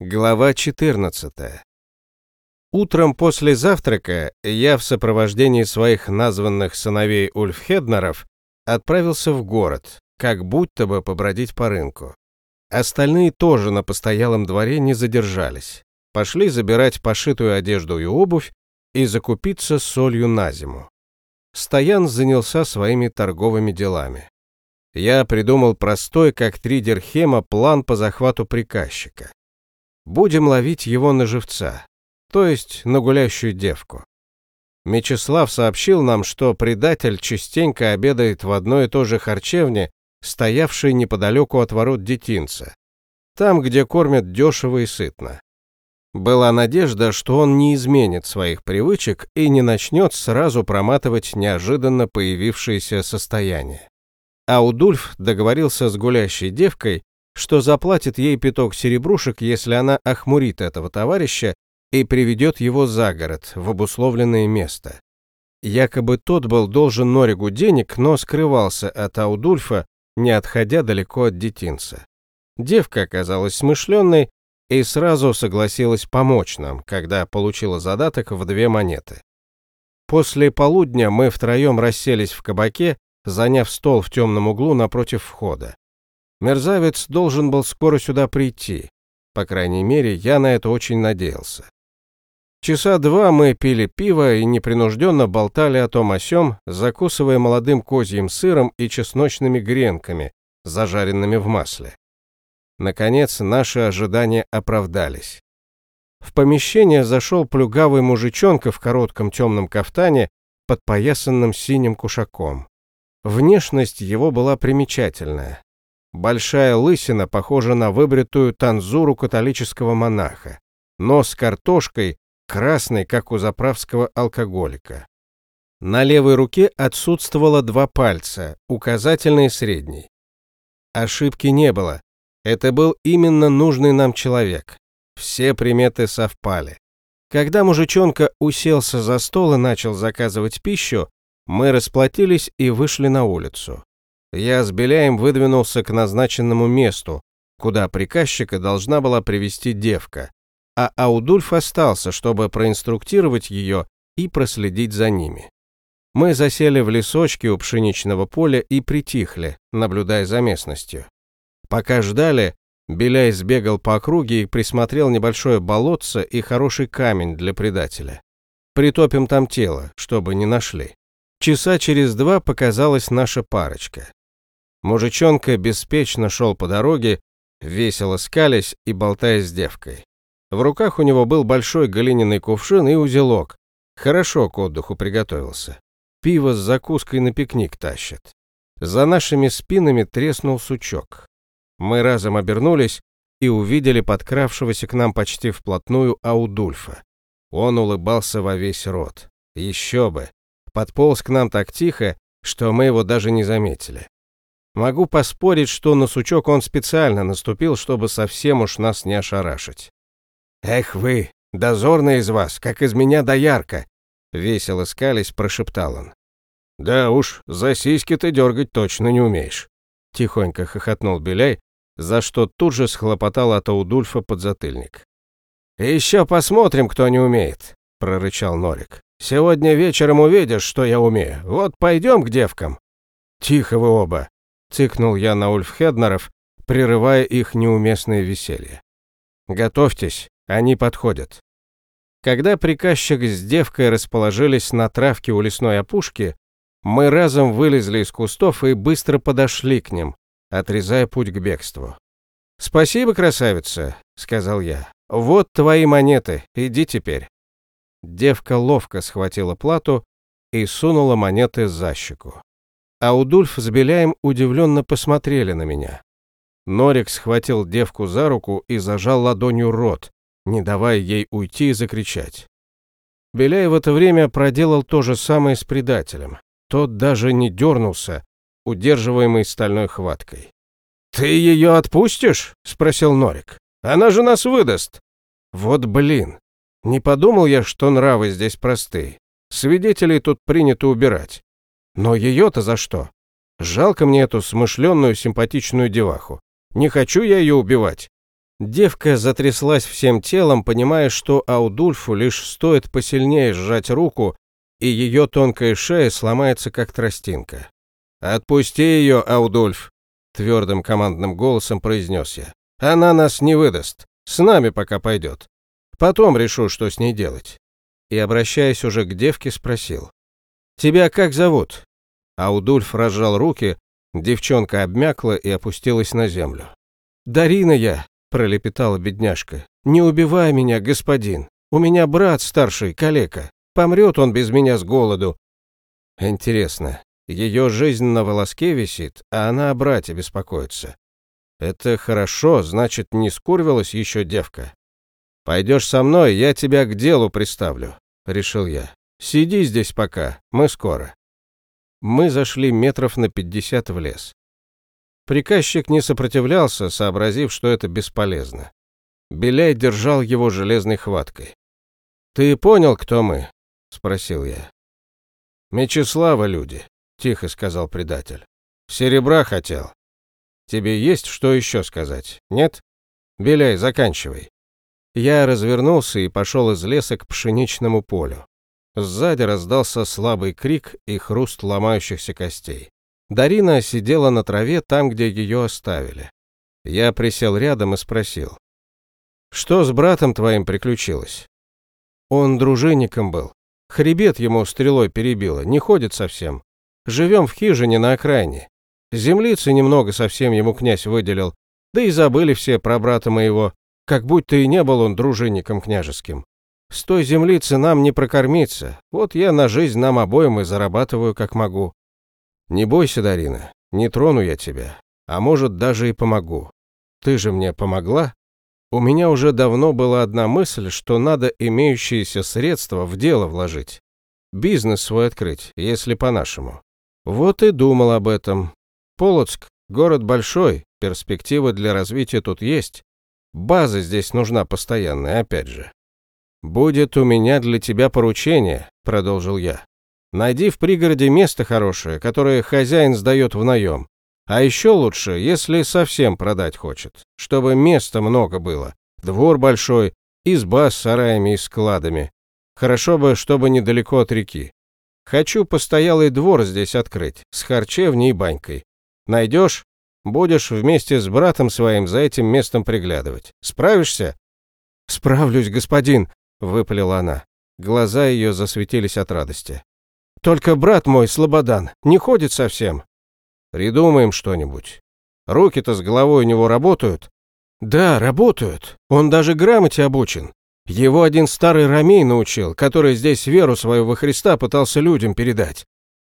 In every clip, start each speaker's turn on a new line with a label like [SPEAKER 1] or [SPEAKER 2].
[SPEAKER 1] Глава 14. Утром после завтрака я в сопровождении своих названных сыновей Ульфхеднеров отправился в город, как будто бы побродить по рынку. Остальные тоже на постоялом дворе не задержались. Пошли забирать пошитую одежду и обувь и закупиться солью на зиму. Стоян занялся своими торговыми делами. Я придумал простой, как три дирхема, план по захвату приказчика будем ловить его на живца, то есть на гулящую девку. Мечислав сообщил нам, что предатель частенько обедает в одной и той же харчевне, стоявшей неподалеку от ворот детинца, там, где кормят дешево и сытно. Была надежда, что он не изменит своих привычек и не начнет сразу проматывать неожиданно появившееся состояние. Аудульф договорился с гулящей девкой, что заплатит ей пяток серебрушек, если она охмурит этого товарища и приведет его за город, в обусловленное место. Якобы тот был должен Норигу денег, но скрывался от Аудульфа, не отходя далеко от детинца. Девка оказалась смышленной и сразу согласилась помочь нам, когда получила задаток в две монеты. После полудня мы втроем расселись в кабаке, заняв стол в темном углу напротив входа. Мерзавец должен был скоро сюда прийти. По крайней мере, я на это очень надеялся. Часа два мы пили пиво и непринужденно болтали о том о сём, закусывая молодым козьим сыром и чесночными гренками, зажаренными в масле. Наконец, наши ожидания оправдались. В помещение зашел плюгавый мужичонка в коротком темном кафтане, подпоясанном синим кушаком. Внешность его была примечательная. Большая лысина похожа на выбритую танзуру католического монаха. Нос картошкой, красный, как у заправского алкоголика. На левой руке отсутствовало два пальца, указательный и средний. Ошибки не было. Это был именно нужный нам человек. Все приметы совпали. Когда мужичонка уселся за стол и начал заказывать пищу, мы расплатились и вышли на улицу. Я с Беляем выдвинулся к назначенному месту, куда приказчика должна была привести девка, а Аудульф остался, чтобы проинструктировать ее и проследить за ними. Мы засели в лесочке у пшеничного поля и притихли, наблюдая за местностью. Пока ждали, Беляй сбегал по округе и присмотрел небольшое болотце и хороший камень для предателя. Притопим там тело, чтобы не нашли. Часа через два показалась наша парочка. Мужичонка беспечно шел по дороге, весело скалясь и болтая с девкой. В руках у него был большой глиняный кувшин и узелок. Хорошо к отдыху приготовился. Пиво с закуской на пикник тащит. За нашими спинами треснул сучок. Мы разом обернулись и увидели подкравшегося к нам почти вплотную Аудульфа. Он улыбался во весь рот. Еще бы. Подполз к нам так тихо, что мы его даже не заметили. Могу поспорить, что на сучок он специально наступил, чтобы совсем уж нас не ошарашить. «Эх вы, дозорный из вас, как из меня доярка!» Весело скались, прошептал он. «Да уж, за сиськи ты дергать точно не умеешь», тихонько хохотнул Беляй, за что тут же схлопотал от Аудульфа подзатыльник. «Еще посмотрим, кто не умеет», — прорычал Норик. «Сегодня вечером увидишь, что я умею. Вот пойдем к девкам». «Тихо вы оба», Цыкнул я на Ульфхеднеров, прерывая их неуместное веселье. «Готовьтесь, они подходят». Когда приказчик с девкой расположились на травке у лесной опушки, мы разом вылезли из кустов и быстро подошли к ним, отрезая путь к бегству. «Спасибо, красавица», — сказал я. «Вот твои монеты, иди теперь». Девка ловко схватила плату и сунула монеты за щеку. Аудульф с Беляем удивленно посмотрели на меня. Норик схватил девку за руку и зажал ладонью рот, не давая ей уйти и закричать. Беляй в это время проделал то же самое с предателем. Тот даже не дернулся, удерживаемый стальной хваткой. «Ты ее отпустишь?» — спросил Норик. «Она же нас выдаст!» «Вот блин! Не подумал я, что нравы здесь простые. Свидетелей тут принято убирать. Но ее-то за что? Жалко мне эту смышленную, симпатичную деваху. Не хочу я ее убивать. Девка затряслась всем телом, понимая, что Аудульфу лишь стоит посильнее сжать руку, и ее тонкая шея сломается, как тростинка. «Отпусти ее, Аудульф!» — твердым командным голосом произнес я. «Она нас не выдаст. С нами пока пойдет. Потом решу, что с ней делать». И, обращаясь уже к девке, спросил. «Тебя как зовут?» Аудульф разжал руки, девчонка обмякла и опустилась на землю. «Дарина я!» — пролепетала бедняжка. «Не убивай меня, господин. У меня брат старший, калека. Помрет он без меня с голоду». Интересно, ее жизнь на волоске висит, а она о брате беспокоится. Это хорошо, значит, не скурвилась еще девка. «Пойдешь со мной, я тебя к делу приставлю», — решил я. «Сиди здесь пока, мы скоро». Мы зашли метров на пятьдесят в лес. Приказчик не сопротивлялся, сообразив, что это бесполезно. Беляй держал его железной хваткой. «Ты понял, кто мы?» — спросил я. «Мечислава люди», — тихо сказал предатель. «Серебра хотел. Тебе есть что еще сказать, нет? Беляй, заканчивай». Я развернулся и пошел из леса к пшеничному полю. Сзади раздался слабый крик и хруст ломающихся костей. Дарина сидела на траве там, где ее оставили. Я присел рядом и спросил. «Что с братом твоим приключилось?» «Он дружинником был. Хребет ему стрелой перебило, не ходит совсем. Живем в хижине на окраине. Землицы немного совсем ему князь выделил, да и забыли все про брата моего, как будто и не был он дружинником княжеским. С той землицы нам не прокормиться, вот я на жизнь нам обоим и зарабатываю как могу. Не бойся, Дарина, не трону я тебя, а может даже и помогу. Ты же мне помогла? У меня уже давно была одна мысль, что надо имеющиеся средства в дело вложить. Бизнес свой открыть, если по-нашему. Вот и думал об этом. Полоцк – город большой, перспективы для развития тут есть. База здесь нужна постоянная, опять же. «Будет у меня для тебя поручение», – продолжил я. Найди в пригороде место хорошее, которое хозяин сдает в наем. А еще лучше, если совсем продать хочет, чтобы места много было, двор большой, изба с сараями и складами. Хорошо бы, чтобы недалеко от реки. Хочу постоялый двор здесь открыть, с харчевней и банькой. Найдешь? Будешь вместе с братом своим за этим местом приглядывать. Справишься?» «Справлюсь, господин», — выпалила она. Глаза ее засветились от радости. Только брат мой, Слободан, не ходит совсем. Придумаем что-нибудь. Руки-то с головой у него работают? Да, работают. Он даже грамоте обучен. Его один старый ромей научил, который здесь веру свою во Христа пытался людям передать.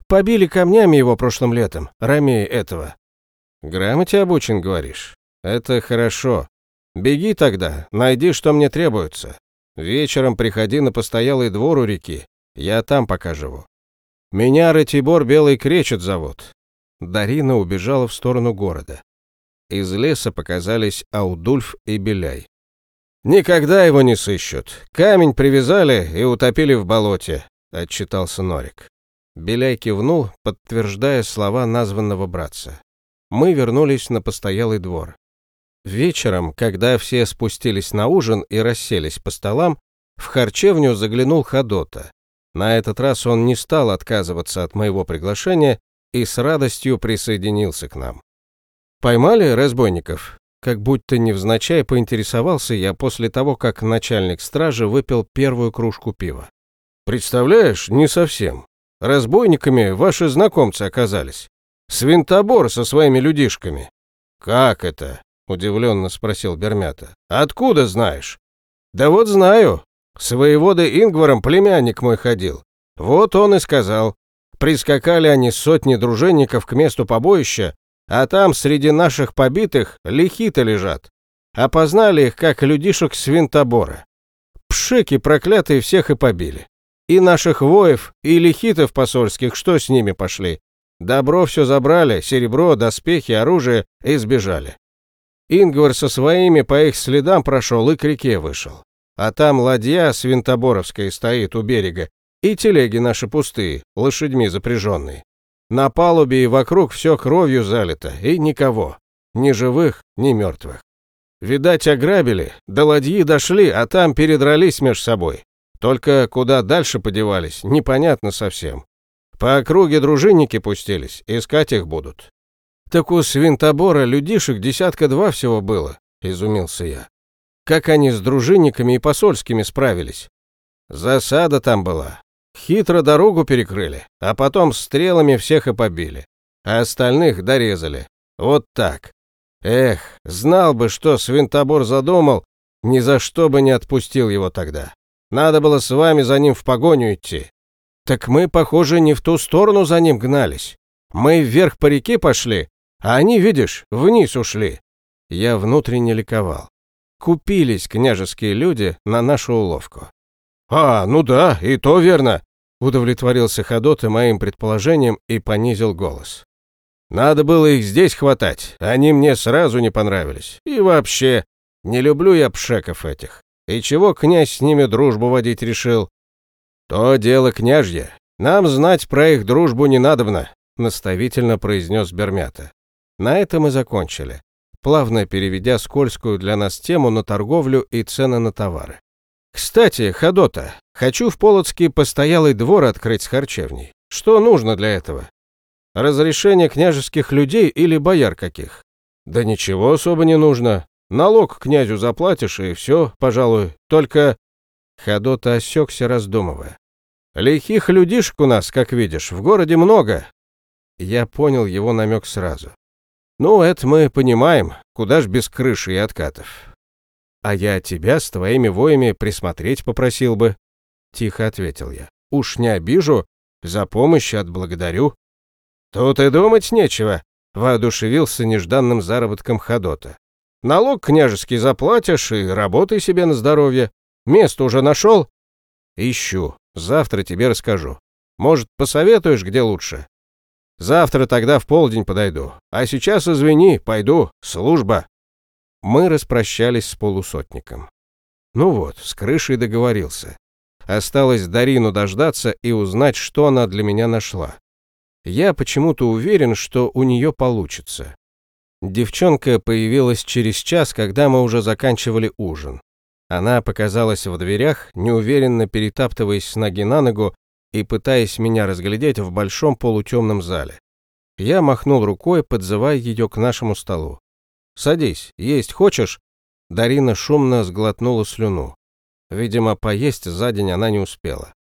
[SPEAKER 1] Побили камнями его прошлым летом, ромей этого. Грамоте обучен, говоришь? Это хорошо. Беги тогда, найди, что мне требуется. Вечером приходи на постоялый двор у реки. Я там пока живу. Меня Ратибор Белый Кречет зовут». Дарина убежала в сторону города. Из леса показались Аудульф и Беляй. «Никогда его не сыщут. Камень привязали и утопили в болоте», — отчитался Норик. Беляй кивнул, подтверждая слова названного братца. Мы вернулись на постоялый двор. Вечером, когда все спустились на ужин и расселись по столам, в харчевню заглянул Ходота. На этот раз он не стал отказываться от моего приглашения и с радостью присоединился к нам. «Поймали разбойников?» Как будто невзначай поинтересовался я после того, как начальник стражи выпил первую кружку пива. «Представляешь, не совсем. Разбойниками ваши знакомцы оказались. Свинтобор со своими людишками». «Как это?» – удивленно спросил Бермята. «Откуда знаешь?» «Да вот знаю. С воеводой Ингваром племянник мой ходил. Вот он и сказал. Прискакали они сотни дружинников к месту побоища, а там среди наших побитых лихиты лежат. Опознали их как людишек свинтобора. Пшики проклятые всех и побили. И наших воев, и лихитов посольских, что с ними пошли. Добро все забрали, серебро, доспехи, оружие, и сбежали. Ингвар со своими по их следам прошел и к реке вышел. А там ладья свинтоборовская стоит у берега, и телеги наши пустые, лошадьми запряженные. На палубе и вокруг все кровью залито, и никого. Ни живых, ни мертвых. Видать, ограбили, до ладьи дошли, а там передрались меж собой. Только куда дальше подевались, непонятно совсем. По округе дружинники пустились, искать их будут. Так у свинтобора людишек десятка два всего было, изумился я. Как они с дружинниками и посольскими справились? Засада там была. Хитро дорогу перекрыли, а потом стрелами всех и побили. А остальных дорезали. Вот так. Эх, знал бы, что свинтобор задумал, ни за что бы не отпустил его тогда. Надо было с вами за ним в погоню идти. Так мы, похоже, не в ту сторону за ним гнались. Мы вверх по реке пошли, а они, видишь, вниз ушли. Я внутренне ликовал. Купились княжеские люди на нашу уловку. «А, ну да, и то верно», — удовлетворился Ходота моим предположением и понизил голос. «Надо было их здесь хватать, они мне сразу не понравились. И вообще, не люблю я пшеков этих. И чего князь с ними дружбу водить решил? «То дело княжье. Нам знать про их дружбу не надобно», — наставительно произнес Бермята. На этом и закончили, плавно переведя скользкую для нас тему на торговлю и цены на товары. «Кстати, Ходота, хочу в Полоцкий постоялый двор открыть с харчевней. Что нужно для этого? Разрешение княжеских людей или бояр каких? Да ничего особо не нужно. Налог князю заплатишь, и все, пожалуй. Только...» Ходота осекся, раздумывая. Лихих людишек у нас, как видишь, в городе много. Я понял его намек сразу. Ну, это мы понимаем, куда ж без крыши и откатов. А я тебя с твоими воями присмотреть попросил бы. Тихо ответил я. Уж не обижу, за помощь отблагодарю. Тут и думать нечего, воодушевился нежданным заработком Ходота. Налог княжеский заплатишь и работай себе на здоровье. Место уже нашел? Ищу. Завтра тебе расскажу. Может, посоветуешь, где лучше? Завтра тогда в полдень подойду. А сейчас, извини, пойду. Служба. Мы распрощались с полусотником. Ну вот, с крышей договорился. Осталось Дарину дождаться и узнать, что она для меня нашла. Я почему-то уверен, что у нее получится. Девчонка появилась через час, когда мы уже заканчивали ужин. Она показалась в дверях, неуверенно перетаптываясь с ноги на ногу и пытаясь меня разглядеть в большом полутемном зале. Я махнул рукой, подзывая ее к нашему столу. «Садись, есть хочешь?» Дарина шумно сглотнула слюну. Видимо, поесть за день она не успела.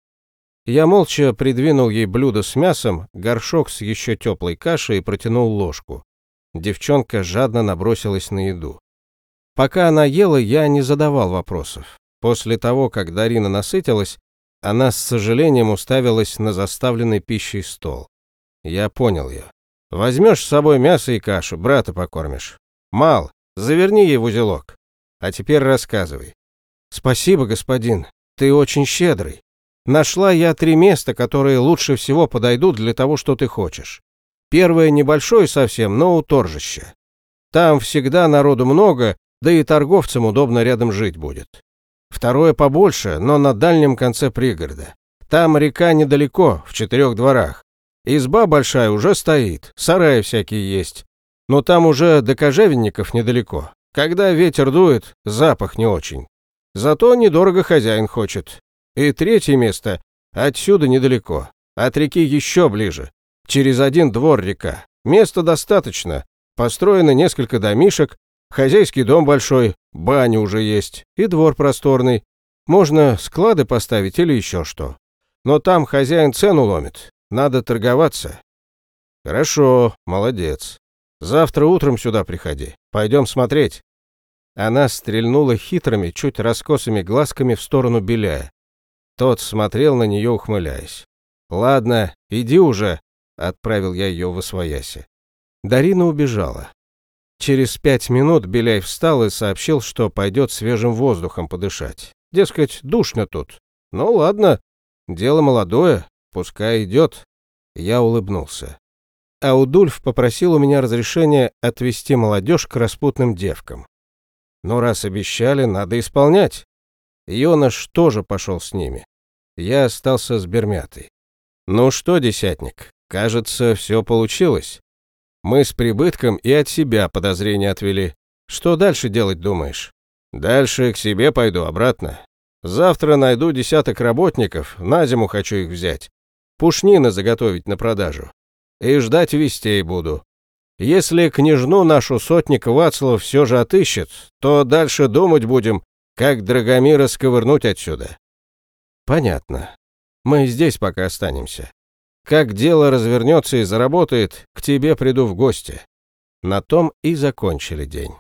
[SPEAKER 1] Я молча придвинул ей блюдо с мясом, горшок с еще теплой кашей и протянул ложку. Девчонка жадно набросилась на еду. Пока она ела, я не задавал вопросов. После того, как Дарина насытилась, она с сожалением уставилась на заставленный пищей стол. Я понял ее. Возьмешь с собой мясо и кашу, брата покормишь. Мал, заверни ей в узелок. А теперь рассказывай. Спасибо, господин, ты очень щедрый. Нашла я три места, которые лучше всего подойдут для того, что ты хочешь. Первое небольшое совсем, но у. Там всегда народу много, да и торговцам удобно рядом жить будет. Второе побольше, но на дальнем конце пригорода. Там река недалеко, в четырех дворах. Изба большая уже стоит, сараи всякие есть. Но там уже до кожевенников недалеко. Когда ветер дует, запах не очень. Зато недорого хозяин хочет. И третье место отсюда недалеко. От реки еще ближе. Через один двор река. Места достаточно. Построено несколько домишек, Хозяйский дом большой, баня уже есть и двор просторный. Можно склады поставить или еще что. Но там хозяин цену ломит. Надо торговаться. Хорошо, молодец. Завтра утром сюда приходи. Пойдем смотреть. Она стрельнула хитрыми, чуть раскосыми глазками в сторону Беляя. Тот смотрел на нее, ухмыляясь. «Ладно, иди уже», — отправил я ее в освояси. Дарина убежала. Через пять минут Беляй встал и сообщил, что пойдет свежим воздухом подышать. Дескать, душно тут. Ну ладно, дело молодое, пускай идет. Я улыбнулся. Аудульф попросил у меня разрешения отвезти молодежь к распутным девкам. Но раз обещали, надо исполнять. Йонаш тоже пошел с ними. Я остался с Бермятой. Ну что, десятник, кажется, все получилось. Мы с прибытком и от себя подозрения отвели. Что дальше делать думаешь? Дальше к себе пойду обратно. Завтра найду десяток работников, на зиму хочу их взять. Пушнины заготовить на продажу. И ждать вестей буду. Если княжну нашу сотник Вацлав все же отыщет, то дальше думать будем, как Драгомира сковырнуть отсюда. Понятно. Мы здесь пока останемся. Как дело развернется и заработает, к тебе приду в гости. На том и закончили день.